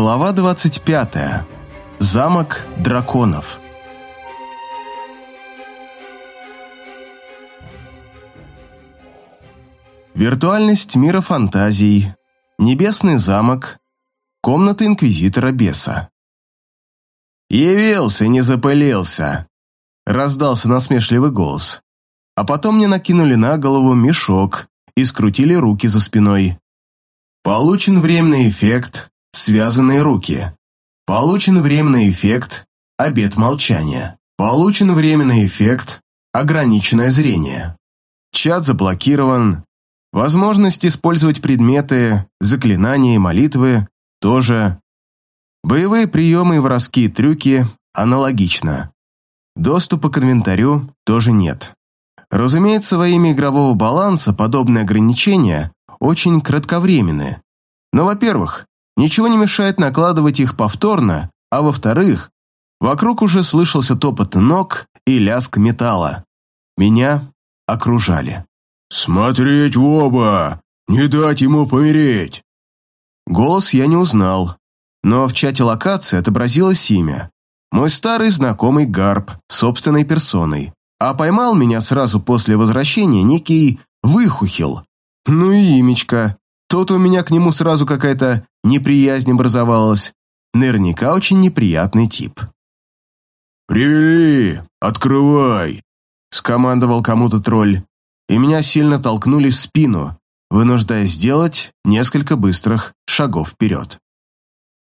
Глава 25. Замок драконов. Виртуальность мира фантазий. Небесный замок. Комната инквизитора беса. «Явился, не запылился!» Раздался насмешливый голос. А потом мне накинули на голову мешок и скрутили руки за спиной. Получен временный эффект Связанные руки. Получен временный эффект «Обед молчания». Получен временный эффект «Ограниченное зрение». Чат заблокирован. Возможность использовать предметы, заклинания и молитвы тоже. Боевые приемы и воровские трюки аналогично. Доступа к инвентарю тоже нет. Разумеется, во имя игрового баланса подобные ограничения очень кратковременны. Но, во-первых, Ничего не мешает накладывать их повторно, а во-вторых, вокруг уже слышался топот ног и лязг металла. Меня окружали. «Смотреть в оба! Не дать ему помереть!» Голос я не узнал, но в чате локации отобразилось имя. Мой старый знакомый Гарп, собственной персоной. А поймал меня сразу после возвращения некий Выхухил. Ну и имечко. Тут у меня к нему сразу какая-то неприязнь образовалась. Наверняка очень неприятный тип. «Привели! Открывай!» Скомандовал кому-то тролль, и меня сильно толкнули в спину, вынуждая сделать несколько быстрых шагов вперед.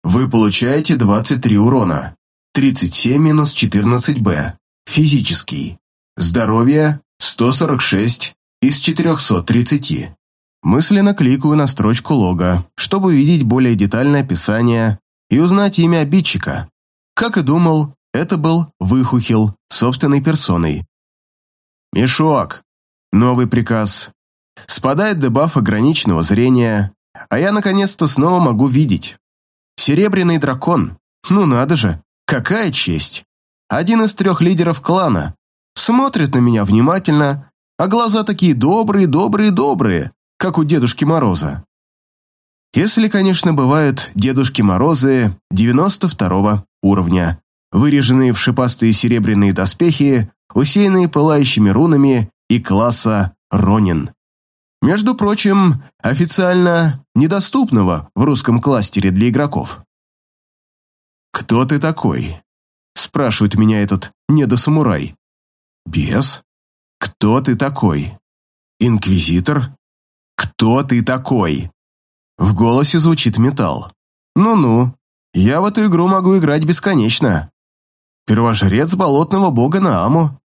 Вы получаете 23 урона. 37 минус 14Б. Физический. Здоровье 146 из 430. Мысленно кликаю на строчку лога, чтобы увидеть более детальное описание и узнать имя обидчика. Как и думал, это был Выхухил собственной персоной. Мешок. Новый приказ. Спадает дебаф ограниченного зрения, а я наконец-то снова могу видеть. Серебряный дракон. Ну надо же, какая честь. Один из трех лидеров клана. Смотрит на меня внимательно, а глаза такие добрые, добрые, добрые, как у Дедушки Мороза. Если, конечно, бывают Дедушки Морозы 92 уровня, выреженные в шипастые серебряные доспехи, усеянные пылающими рунами и класса Ронин. Между прочим, официально недоступного в русском кластере для игроков. «Кто ты такой?» – спрашивает меня этот недосамурай. «Бес? Кто ты такой? Инквизитор? «Кто ты такой?» В голосе звучит металл. «Ну-ну, я в эту игру могу играть бесконечно. Первожрец болотного бога Нааму.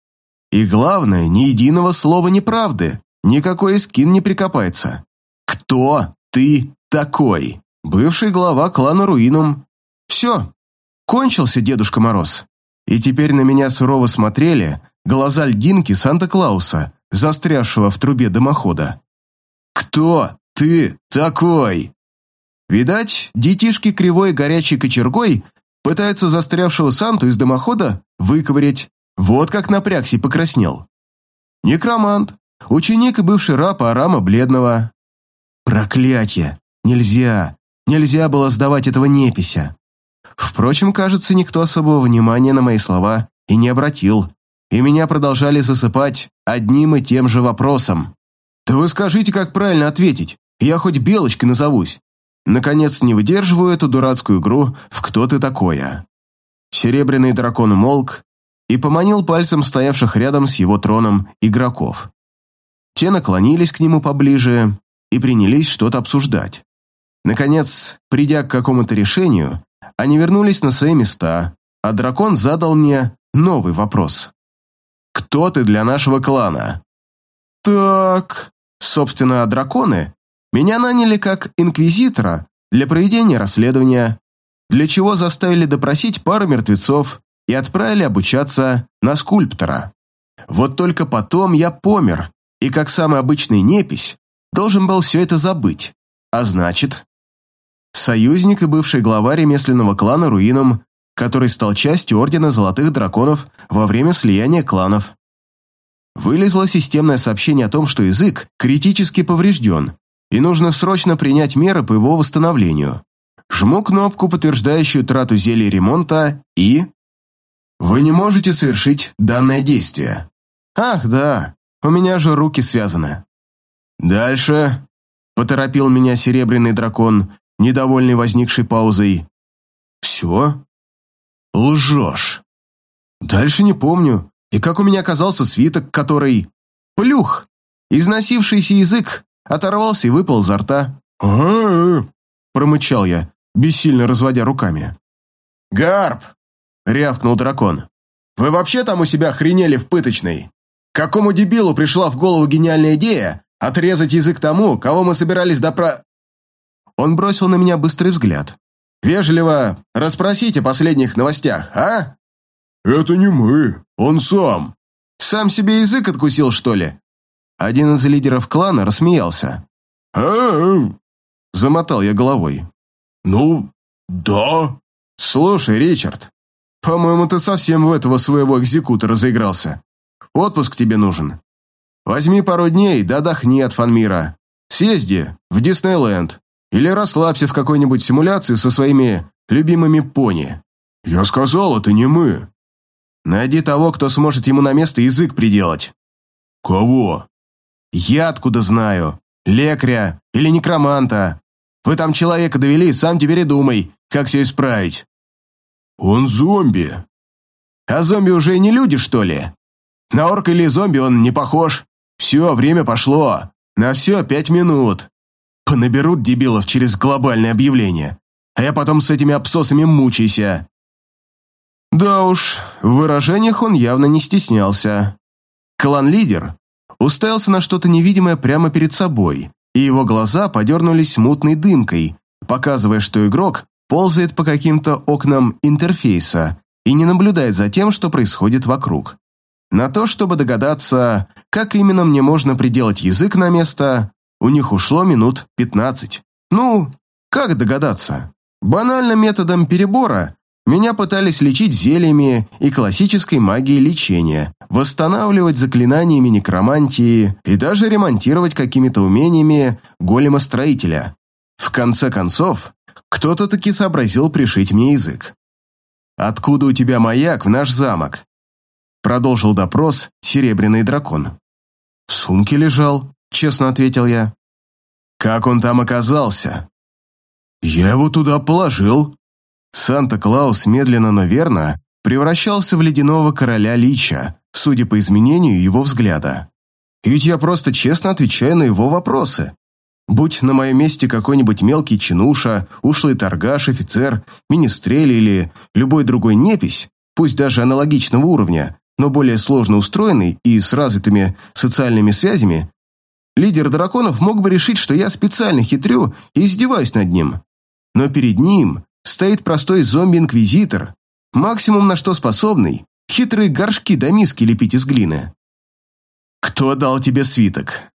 И главное, ни единого слова неправды, никакой скин не прикопается. Кто ты такой?» Бывший глава клана Руинум. Все, кончился Дедушка Мороз. И теперь на меня сурово смотрели глаза льдинки Санта-Клауса, застрявшего в трубе дымохода. «Кто ты такой?» Видать, детишки кривой горячей кочергой пытаются застрявшего Санту из дымохода выковырять. Вот как напрягся и покраснел. Некромант, ученик и бывший раб Арама Бледного. Проклятье! Нельзя! Нельзя было сдавать этого непися. Впрочем, кажется, никто особого внимания на мои слова и не обратил, и меня продолжали засыпать одним и тем же вопросом. «Да вы скажите, как правильно ответить. Я хоть Белочкой назовусь». Наконец, не выдерживаю эту дурацкую игру в «Кто ты такое?». Серебряный дракон умолк и поманил пальцем стоявших рядом с его троном игроков. Те наклонились к нему поближе и принялись что-то обсуждать. Наконец, придя к какому-то решению, они вернулись на свои места, а дракон задал мне новый вопрос. «Кто ты для нашего клана?» «Так...» Собственно, драконы меня наняли как инквизитора для проведения расследования, для чего заставили допросить пару мертвецов и отправили обучаться на скульптора. Вот только потом я помер, и как самый обычный непись должен был все это забыть. А значит, союзник и бывший глава ремесленного клана Руином, который стал частью Ордена Золотых Драконов во время слияния кланов. Вылезло системное сообщение о том, что язык критически поврежден, и нужно срочно принять меры по его восстановлению. Жму кнопку, подтверждающую трату зелья ремонта, и... Вы не можете совершить данное действие. Ах, да, у меня же руки связаны. Дальше, поторопил меня серебряный дракон, недовольный возникшей паузой. Все? Лжешь. Дальше не помню. И как у меня оказался свиток, который... Плюх! Износившийся язык оторвался и выпал изо рта. а, -а, промычал я, бессильно разводя руками. «Гарп!» — рявкнул дракон. «Вы вообще там у себя охренели в пыточной? Какому дебилу пришла в голову гениальная идея отрезать язык тому, кого мы собирались допра...» Он бросил на меня быстрый взгляд. «Вежливо расспросите о последних новостях, а?» «Это не мы, он сам». «Сам себе язык откусил, что ли?» Один из лидеров клана рассмеялся. -а, -а. Замотал я головой. «Ну, да». «Слушай, Ричард, по-моему, ты совсем в этого своего экзекутора заигрался. Отпуск тебе нужен. Возьми пару дней, да отдохни от фанмира. Съезди в Диснейленд или расслабься в какой-нибудь симуляции со своими любимыми пони». «Я сказал, это не мы». «Найди того, кто сможет ему на место язык приделать». «Кого?» «Я откуда знаю. Лекаря или некроманта. Вы там человека довели, сам теперь и думай, как все исправить». «Он зомби». «А зомби уже и не люди, что ли? На орка или зомби он не похож. Все, время пошло. На все пять минут. Понаберут дебилов через глобальное объявление. А я потом с этими абсосами мучайся». Да уж, в выражениях он явно не стеснялся. Клан-лидер уставился на что-то невидимое прямо перед собой, и его глаза подернулись мутной дымкой, показывая, что игрок ползает по каким-то окнам интерфейса и не наблюдает за тем, что происходит вокруг. На то, чтобы догадаться, как именно мне можно приделать язык на место, у них ушло минут 15. Ну, как догадаться? Банально методом перебора меня пытались лечить зельями и классической магией лечения, восстанавливать заклинаниями некромантии и даже ремонтировать какими-то умениями голема-строителя. В конце концов, кто-то таки сообразил пришить мне язык. «Откуда у тебя маяк в наш замок?» Продолжил допрос серебряный дракон. «В сумке лежал», — честно ответил я. «Как он там оказался?» «Я его туда положил», Санта-Клаус медленно, но верно превращался в ледяного короля Лича, судя по изменению его взгляда. Ведь я просто честно отвечаю на его вопросы. Будь на моем месте какой-нибудь мелкий чинуша, ушлый торгаш, офицер, министрель или любой другой непись, пусть даже аналогичного уровня, но более сложно устроенный и с развитыми социальными связями, лидер драконов мог бы решить, что я специально хитрю и издеваюсь над ним. Но перед ним стоит простой зомби-инквизитор, максимум на что способный, хитрые горшки до миски лепить из глины. Кто дал тебе свиток?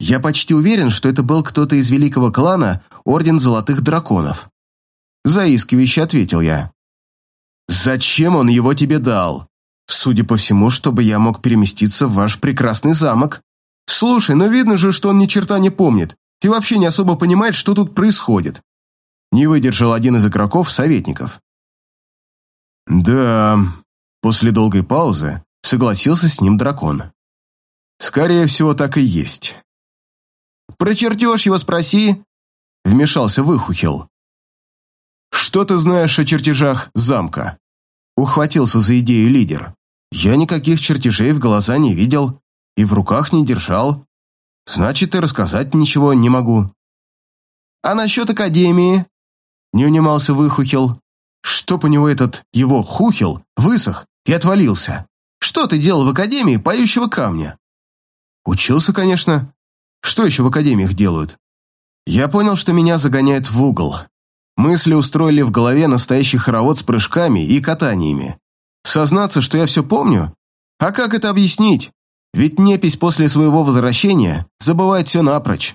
Я почти уверен, что это был кто-то из великого клана Орден Золотых Драконов. Заискивающе ответил я. Зачем он его тебе дал? Судя по всему, чтобы я мог переместиться в ваш прекрасный замок. Слушай, но видно же, что он ни черта не помнит и вообще не особо понимает, что тут происходит. Не выдержал один из игроков-советников. Да, после долгой паузы согласился с ним дракон. Скорее всего, так и есть. «Про чертеж его спроси», — вмешался Выхухил. «Что ты знаешь о чертежах замка?» Ухватился за идею лидер. «Я никаких чертежей в глаза не видел и в руках не держал. Значит, и рассказать ничего не могу». «А насчет Академии?» Не унимался Выхухил. Чтоб у него этот его хухил высох и отвалился. Что ты делал в Академии поющего камня? Учился, конечно. Что еще в Академиях делают? Я понял, что меня загоняют в угол. Мысли устроили в голове настоящий хоровод с прыжками и катаниями. Сознаться, что я все помню? А как это объяснить? Ведь непись после своего возвращения забывает все напрочь.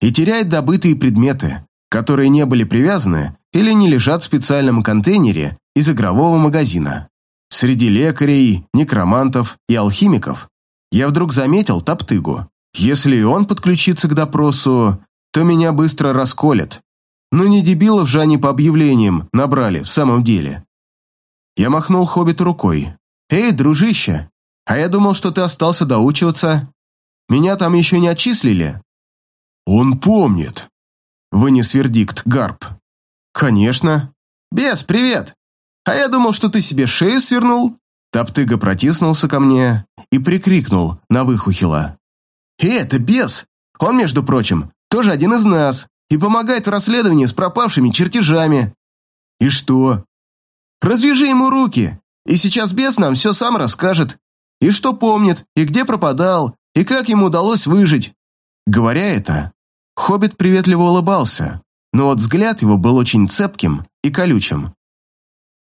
И теряет добытые предметы которые не были привязаны или не лежат в специальном контейнере из игрового магазина. Среди лекарей, некромантов и алхимиков я вдруг заметил топтыгу. Если и он подключится к допросу, то меня быстро расколет. Ну не дебилов же они по объявлениям набрали, в самом деле. Я махнул хоббиту рукой. «Эй, дружище, а я думал, что ты остался доучиваться. Меня там еще не отчислили?» «Он помнит», — вынес вердикт Гарп. «Конечно. Бес, привет! А я думал, что ты себе шею свернул». Топтыга протиснулся ко мне и прикрикнул на выхухила. «Эй, это бес! Он, между прочим, тоже один из нас и помогает в расследовании с пропавшими чертежами». «И что?» «Развяжи ему руки, и сейчас бес нам все сам расскажет. И что помнит, и где пропадал, и как ему удалось выжить». Говоря это, Хоббит приветливо улыбался, но вот взгляд его был очень цепким и колючим.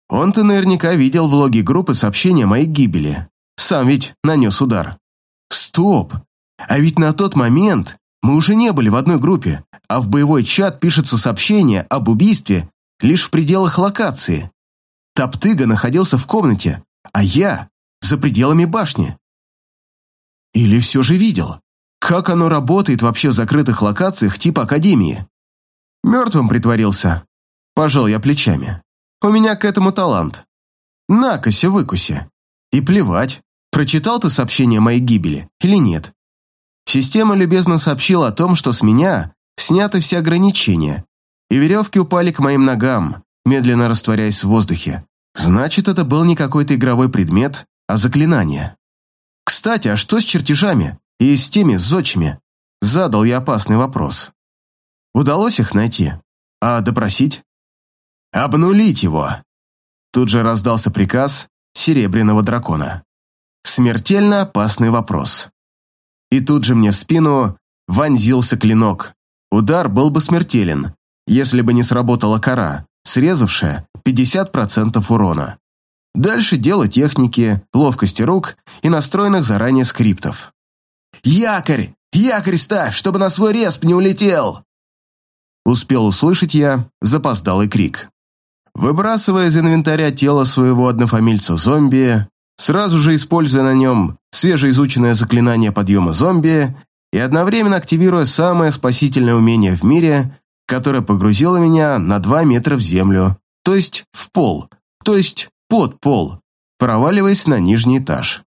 Он-то наверняка видел в логе группы сообщения о моей гибели. Сам ведь нанес удар. Стоп! А ведь на тот момент мы уже не были в одной группе, а в боевой чат пишется сообщение об убийстве лишь в пределах локации. Топтыга находился в комнате, а я за пределами башни. Или все же видел? Как оно работает вообще в закрытых локациях типа Академии? Мертвым притворился. Пожал я плечами. У меня к этому талант. Накося выкуси. И плевать, прочитал ты сообщение о моей гибели или нет. Система любезно сообщила о том, что с меня сняты все ограничения, и веревки упали к моим ногам, медленно растворяясь в воздухе. Значит, это был не какой-то игровой предмет, а заклинание. Кстати, а что с чертежами? И с теми зодчими? Задал я опасный вопрос. Удалось их найти? А допросить? Обнулить его. Тут же раздался приказ Серебряного дракона. Смертельно опасный вопрос. И тут же мне в спину вонзился клинок. Удар был бы смертелен, если бы не сработала кора, срезавшая 50% урона. Дальше дело техники, ловкости рук и настроенных заранее скриптов. «Якорь! Якорь ставь, чтобы на свой респ не улетел!» Успел услышать я запоздалый крик. Выбрасывая из инвентаря тело своего однофамильца зомби, сразу же используя на нем свежеизученное заклинание подъема зомби и одновременно активируя самое спасительное умение в мире, которое погрузило меня на 2 метра в землю, то есть в пол, то есть под пол, проваливаясь на нижний этаж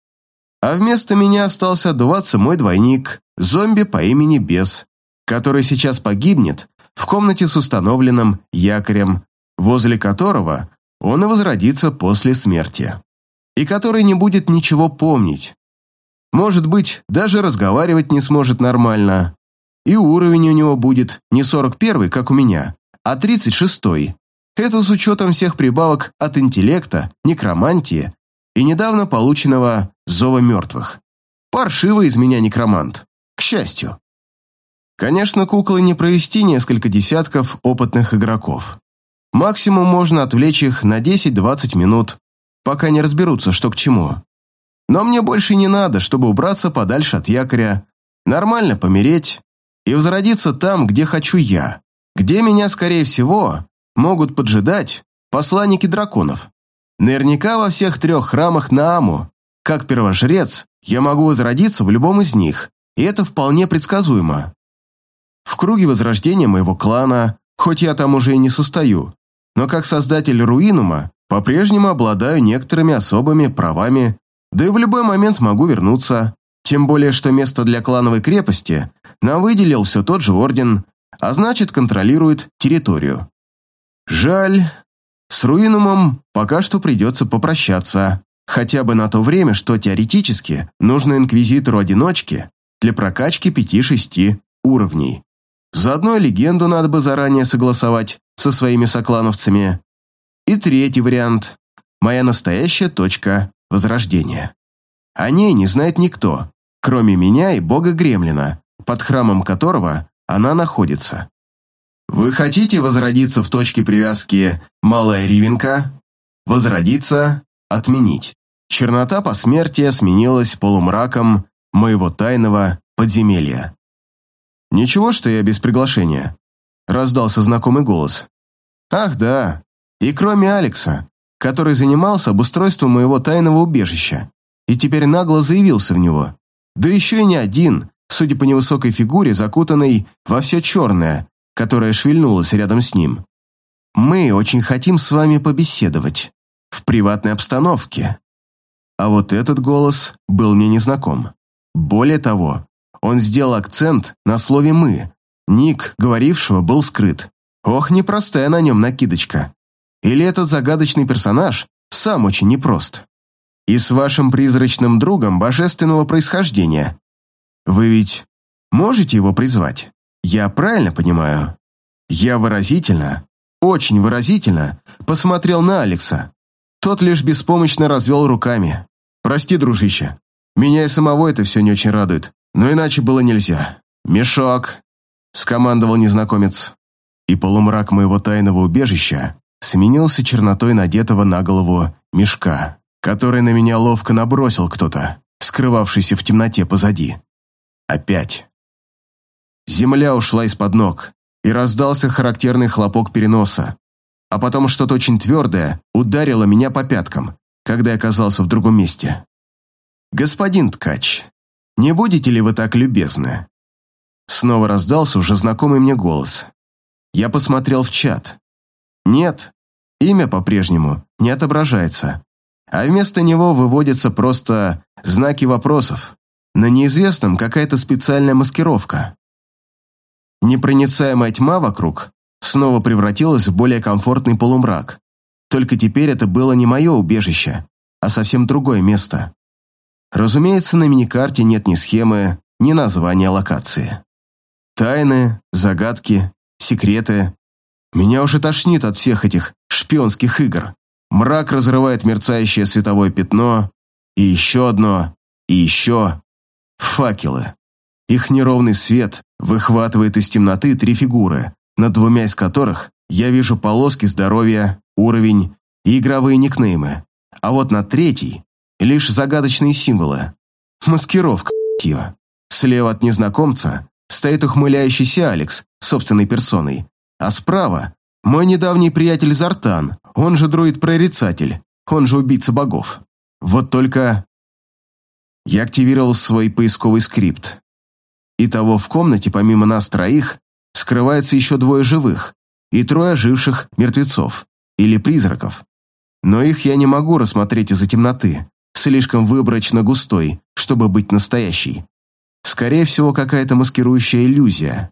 а вместо меня остался отдуваться мой двойник, зомби по имени Бес, который сейчас погибнет в комнате с установленным якорем, возле которого он и возродится после смерти, и который не будет ничего помнить. Может быть, даже разговаривать не сможет нормально, и уровень у него будет не 41 как у меня, а 36 -й. Это с учетом всех прибавок от интеллекта, некромантии и недавно полученного зова мертвых. Паршивый из меня некромант. К счастью. Конечно, куклы не провести несколько десятков опытных игроков. Максимум можно отвлечь их на 10-20 минут, пока не разберутся, что к чему. Но мне больше не надо, чтобы убраться подальше от якоря, нормально помереть и возродиться там, где хочу я, где меня, скорее всего, могут поджидать посланники драконов. Наверняка во всех трех храмах Нааму, как первожрец, я могу возродиться в любом из них, и это вполне предсказуемо. В круге возрождения моего клана, хоть я там уже и не состою, но как создатель Руинума по-прежнему обладаю некоторыми особыми правами, да и в любой момент могу вернуться, тем более что место для клановой крепости нам выделил все тот же орден, а значит контролирует территорию. Жаль, с Руинумом пока что придется попрощаться, хотя бы на то время, что теоретически нужно инквизитору-одиночке для прокачки 5-6 уровней. Заодно легенду надо бы заранее согласовать со своими соклановцами. И третий вариант – моя настоящая точка возрождения. О ней не знает никто, кроме меня и бога Гремлина, под храмом которого она находится. Вы хотите возродиться в точке привязки «Малая Ривенка»? Возродиться, отменить. Чернота посмертия сменилась полумраком моего тайного подземелья. «Ничего, что я без приглашения?» Раздался знакомый голос. «Ах, да. И кроме Алекса, который занимался обустройством моего тайного убежища и теперь нагло заявился в него. Да еще и не один, судя по невысокой фигуре, закутанной во все черное, которая шевельнулась рядом с ним. «Мы очень хотим с вами побеседовать. В приватной обстановке». А вот этот голос был мне незнаком. Более того, он сделал акцент на слове «мы». Ник, говорившего, был скрыт. Ох, непростая на нем накидочка. Или этот загадочный персонаж сам очень непрост. И с вашим призрачным другом божественного происхождения. Вы ведь можете его призвать? Я правильно понимаю? Я выразительно, очень выразительно посмотрел на Алекса. Тот лишь беспомощно развел руками. «Прости, дружище, меня и самого это все не очень радует, но иначе было нельзя. Мешок!» – скомандовал незнакомец. И полумрак моего тайного убежища сменился чернотой надетого на голову мешка, который на меня ловко набросил кто-то, скрывавшийся в темноте позади. Опять. Земля ушла из-под ног, и раздался характерный хлопок переноса, а потом что-то очень твердое ударило меня по пяткам, когда я оказался в другом месте. «Господин ткач, не будете ли вы так любезны?» Снова раздался уже знакомый мне голос. Я посмотрел в чат. Нет, имя по-прежнему не отображается, а вместо него выводятся просто знаки вопросов. На неизвестном какая-то специальная маскировка. Непроницаемая тьма вокруг снова превратилась в более комфортный полумрак. Только теперь это было не мое убежище, а совсем другое место. Разумеется, на миникарте нет ни схемы, ни названия локации. Тайны, загадки, секреты. Меня уже тошнит от всех этих шпионских игр. Мрак разрывает мерцающее световое пятно, и еще одно, и еще. Факелы. Их неровный свет выхватывает из темноты три фигуры, над двумя из которых я вижу полоски здоровья, уровень и игровые никнеймы. А вот на третий лишь загадочные символы. Маскировка, ее. Слева от незнакомца стоит ухмыляющийся Алекс собственной персоной, а справа мой недавний приятель Зартан, он же друид-прорицатель, он же убийца богов. Вот только... Я активировал свой поисковый скрипт, Итого в комнате, помимо нас троих, скрывается еще двое живых и трое оживших мертвецов или призраков. Но их я не могу рассмотреть из-за темноты, слишком выборочно густой, чтобы быть настоящей. Скорее всего, какая-то маскирующая иллюзия.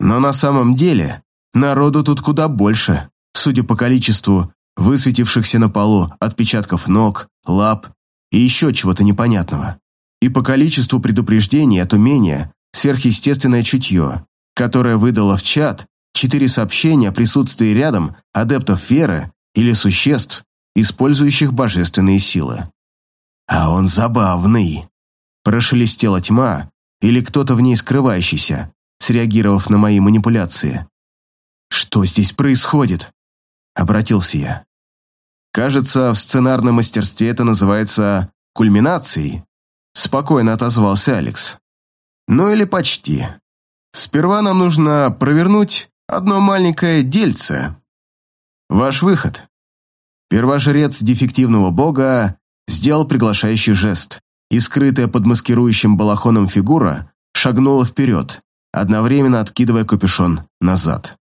Но на самом деле народу тут куда больше, судя по количеству высветившихся на полу отпечатков ног, лап и еще чего-то непонятного и по количеству предупреждений от умения сверхъестественное чутье, которое выдало в чат четыре сообщения о присутствии рядом адептов веры или существ, использующих божественные силы. «А он забавный!» Прошелестела тьма, или кто-то в ней скрывающийся, среагировав на мои манипуляции. «Что здесь происходит?» Обратился я. «Кажется, в сценарном мастерстве это называется кульминацией», спокойно отозвался Алекс. Ну или почти. Сперва нам нужно провернуть одно маленькое дельце. Ваш выход. Первожрец дефективного бога сделал приглашающий жест, и скрытая под маскирующим балахоном фигура шагнула вперед, одновременно откидывая капюшон назад.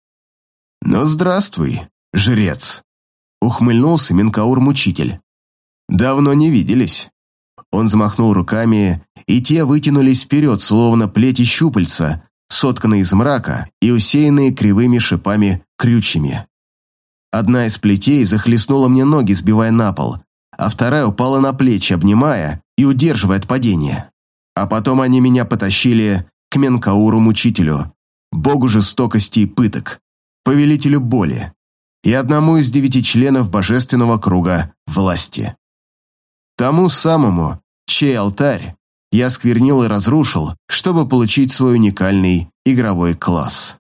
«Ну, здравствуй, жрец!» — ухмыльнулся Минкаур-мучитель. «Давно не виделись». Он взмахнул руками, и те вытянулись вперед, словно плети щупальца, сотканные из мрака и усеянные кривыми шипами крючьями. Одна из плетей захлестнула мне ноги, сбивая на пол, а вторая упала на плечи, обнимая и удерживая от падения. А потом они меня потащили к Менкауру-мучителю, богу жестокости и пыток, повелителю боли и одному из девяти членов божественного круга власти. Тому самому, чей алтарь я сквернил и разрушил, чтобы получить свой уникальный игровой класс.